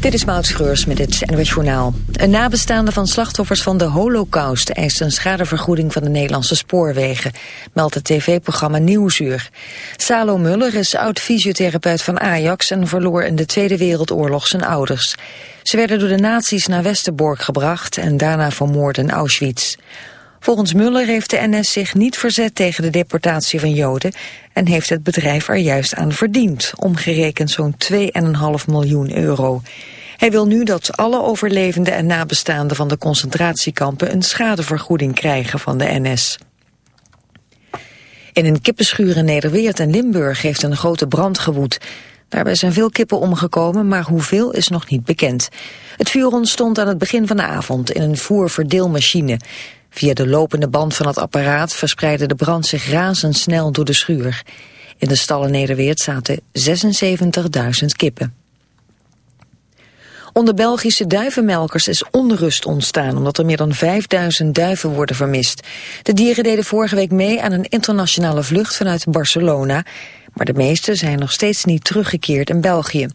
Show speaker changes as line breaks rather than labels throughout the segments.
Dit is Maud Schreurs met het NWS Journaal. Een nabestaande van slachtoffers van de holocaust... eist een schadevergoeding van de Nederlandse spoorwegen... meldt het tv-programma Nieuwsuur. Salo Muller is oud-fysiotherapeut van Ajax... en verloor in de Tweede Wereldoorlog zijn ouders. Ze werden door de nazi's naar Westerbork gebracht... en daarna vermoord in Auschwitz. Volgens Muller heeft de NS zich niet verzet tegen de deportatie van Joden... en heeft het bedrijf er juist aan verdiend, omgerekend zo'n 2,5 miljoen euro. Hij wil nu dat alle overlevenden en nabestaanden van de concentratiekampen... een schadevergoeding krijgen van de NS. In een kippenschuur in Nederweert en Limburg heeft een grote brand gewoed. Daarbij zijn veel kippen omgekomen, maar hoeveel is nog niet bekend. Het vuur ontstond aan het begin van de avond in een voerverdeelmachine... Via de lopende band van het apparaat verspreidde de brand zich razendsnel door de schuur. In de stallen Nederweert zaten 76.000 kippen. Onder Belgische duivenmelkers is onrust ontstaan... omdat er meer dan 5000 duiven worden vermist. De dieren deden vorige week mee aan een internationale vlucht vanuit Barcelona... maar de meeste zijn nog steeds niet teruggekeerd in België.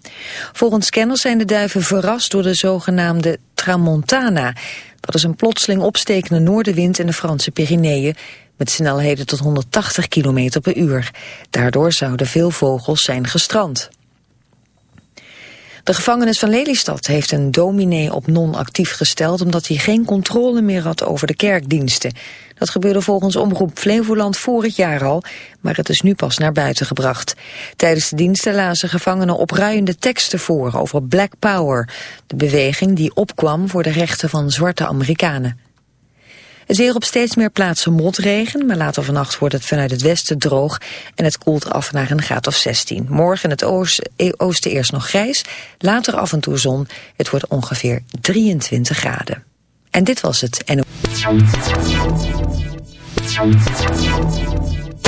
Volgens kenners zijn de duiven verrast door de zogenaamde Tramontana... Dat is een plotseling opstekende noordenwind in de Franse Pyreneeën met snelheden tot 180 km per uur. Daardoor zouden veel vogels zijn gestrand. De gevangenis van Lelystad heeft een dominee op non-actief gesteld... omdat hij geen controle meer had over de kerkdiensten. Dat gebeurde volgens Omroep Flevoland vorig jaar al... maar het is nu pas naar buiten gebracht. Tijdens de diensten lazen gevangenen opruiende teksten voor... over Black Power, de beweging die opkwam voor de rechten van zwarte Amerikanen. Het weer op steeds meer plaatsen motregen, maar later vannacht wordt het vanuit het westen droog en het koelt af naar een graad of 16. Morgen in het oosten eerst nog grijs, later af en toe zon. Het wordt ongeveer 23 graden. En dit was het. En...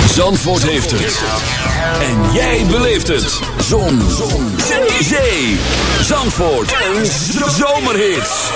Zandvoort heeft het. En jij beleeft het. Zon. zon. Zee. Zandvoort. Een zomerhit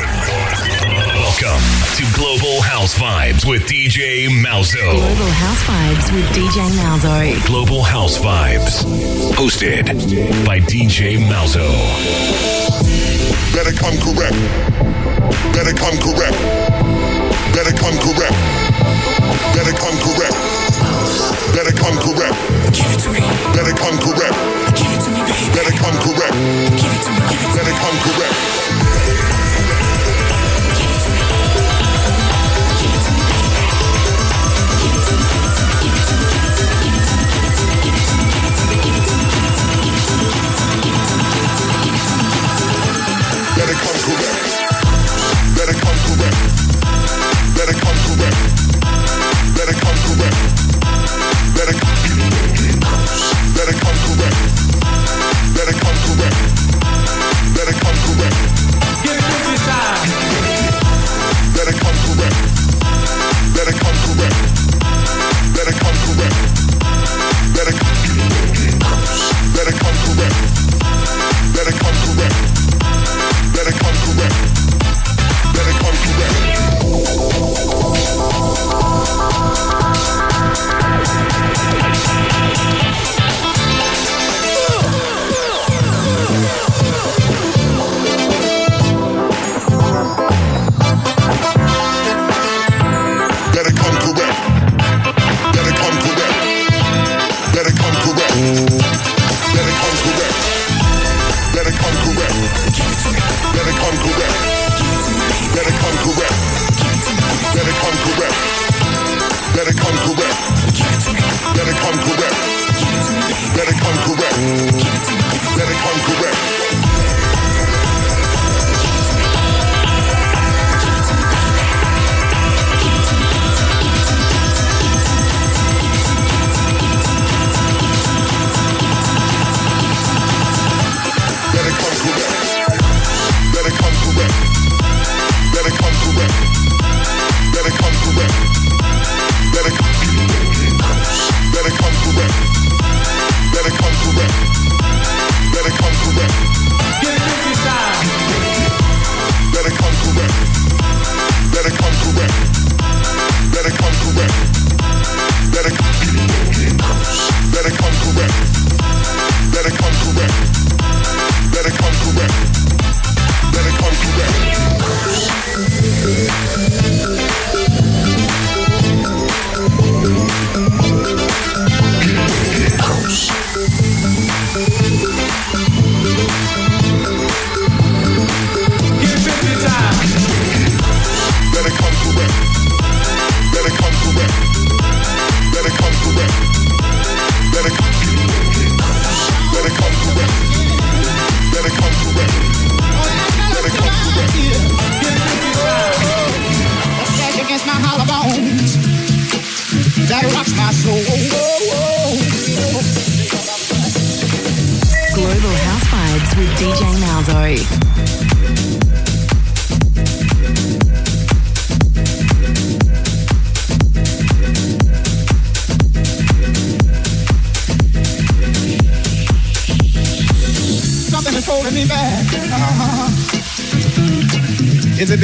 Welcome to Global House Vibes with DJ Malzo.
Global House Vibes with DJ Malzo.
Global House Vibes. Hosted by DJ Malzo.
Better come correct. Better come correct. Better come correct. Better come correct. Better come correct.
Give it to me.
Better come correct.
Give it to me, baby.
Better come correct.
Give it to me. Give it to me.
Better come correct.
Controller.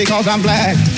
because I'm black.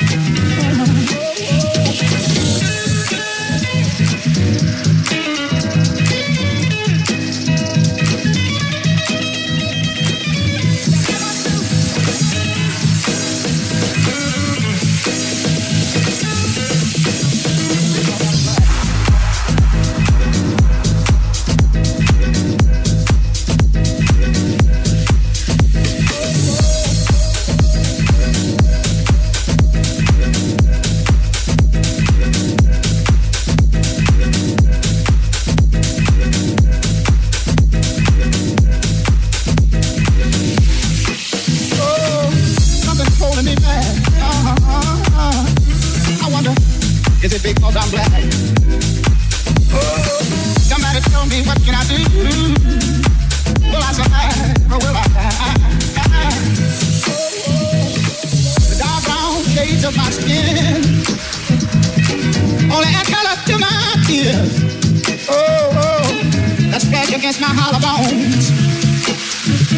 against my hollow bones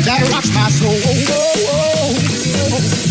that rocks my soul. Oh, oh, oh,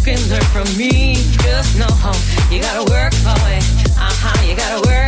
you can learn from me. Just know you gotta work for it. Uh huh, you gotta work.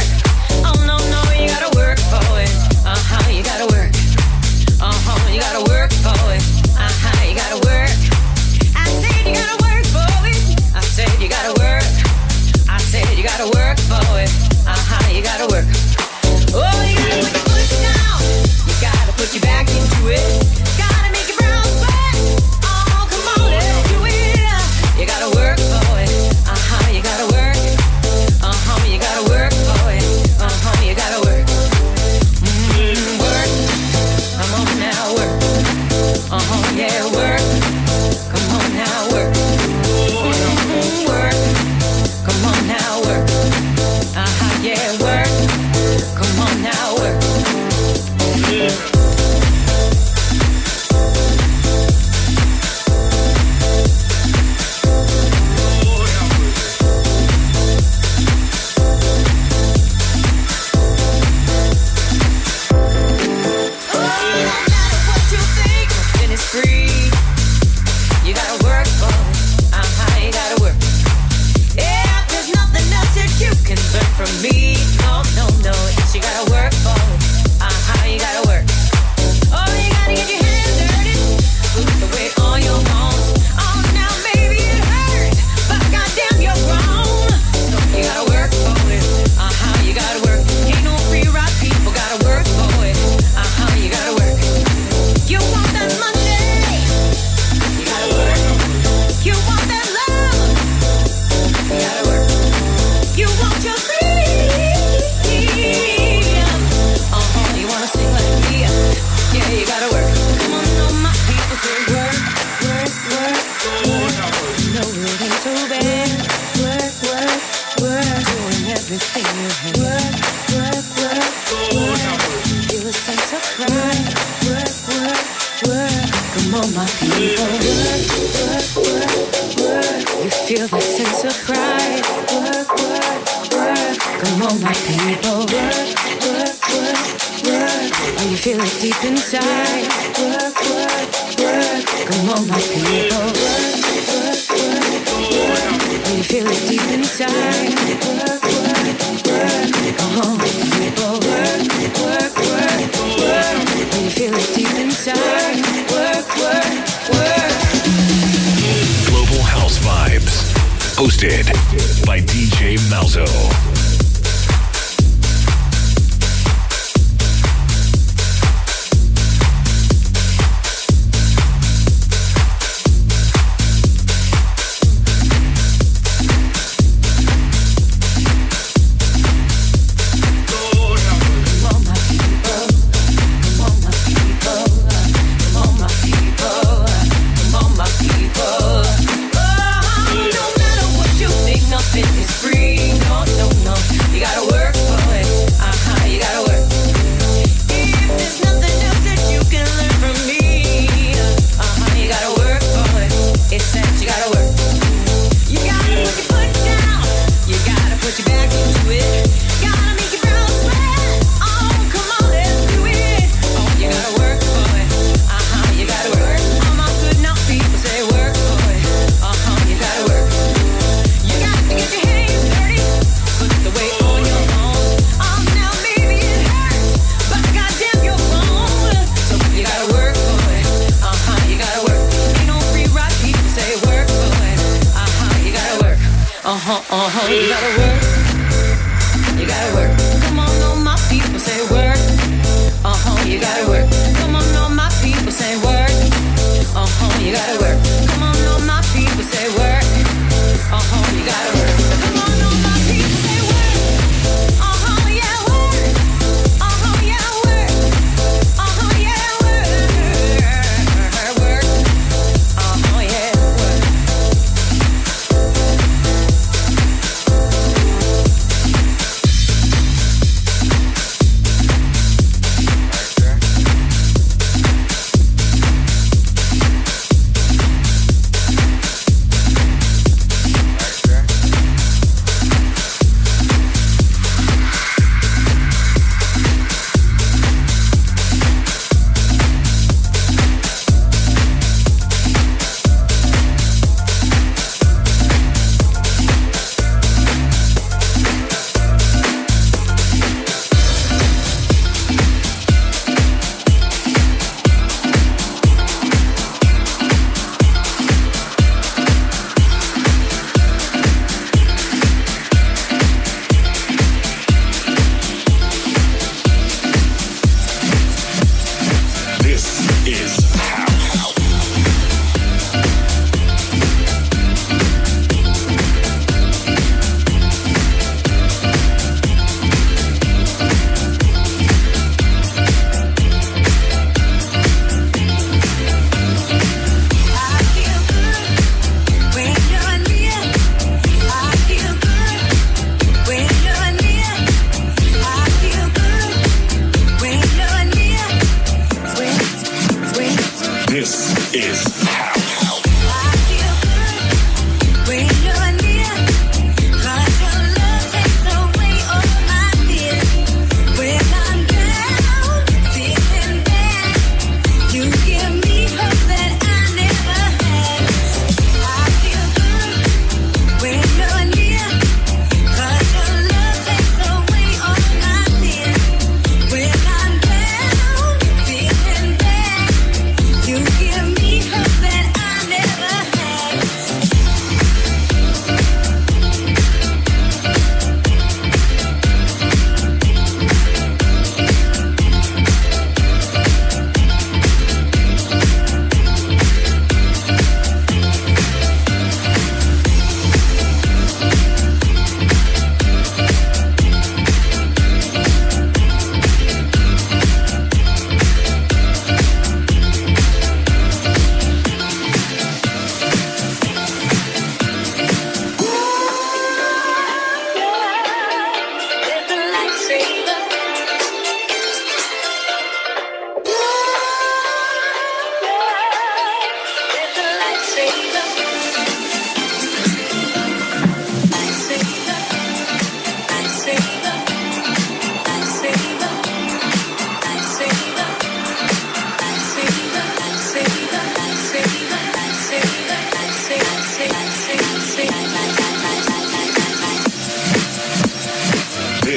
Zone.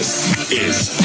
This is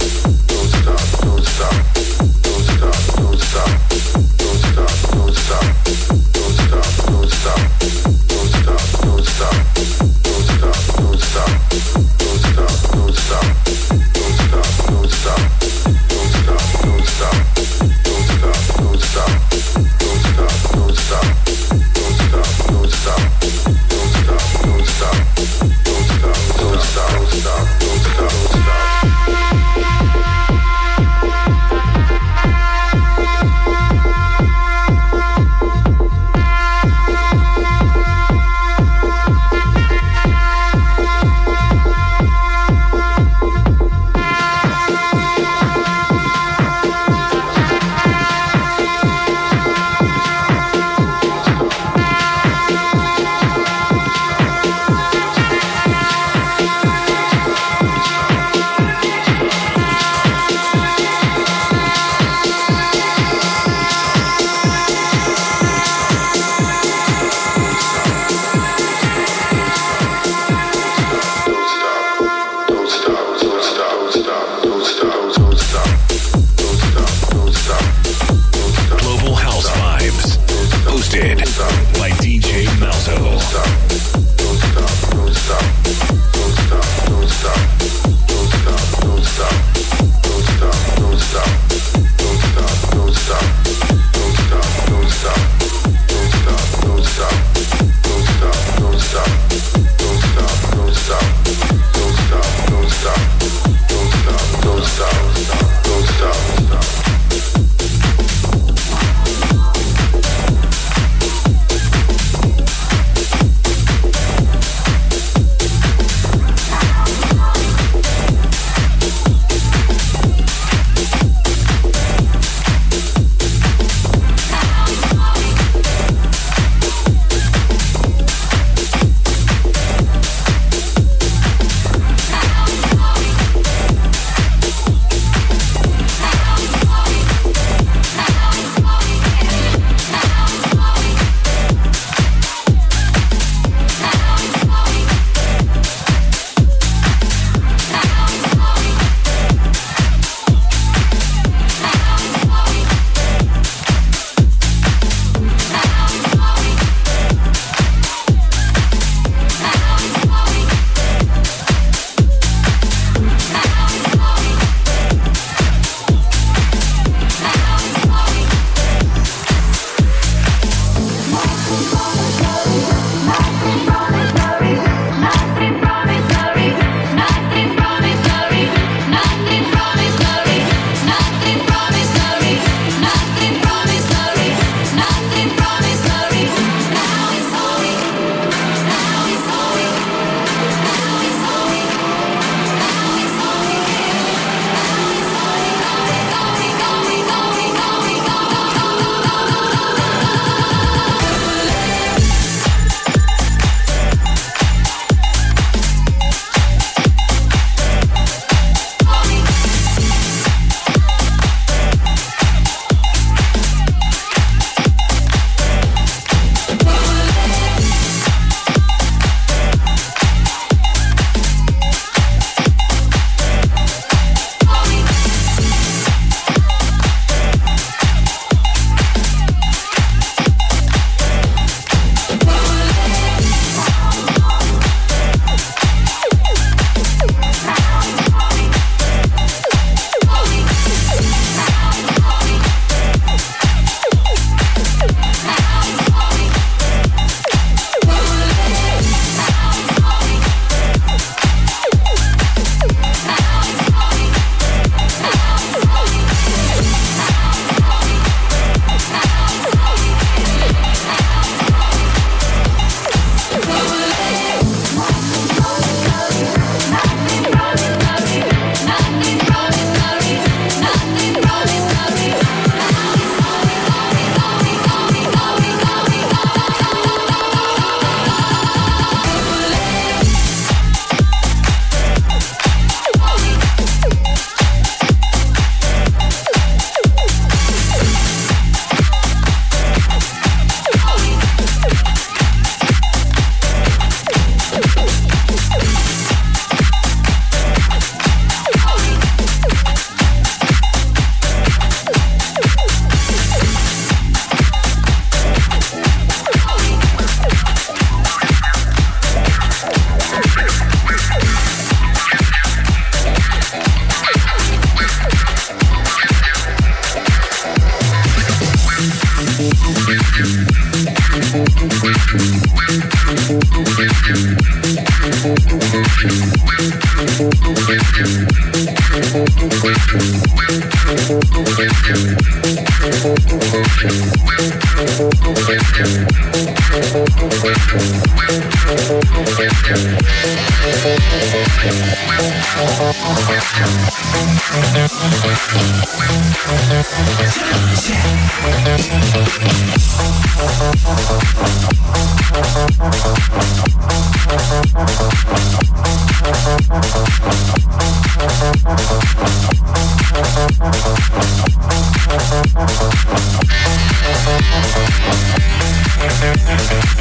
Thank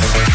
Bye.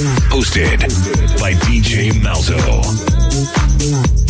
Hosted by DJ Malzo.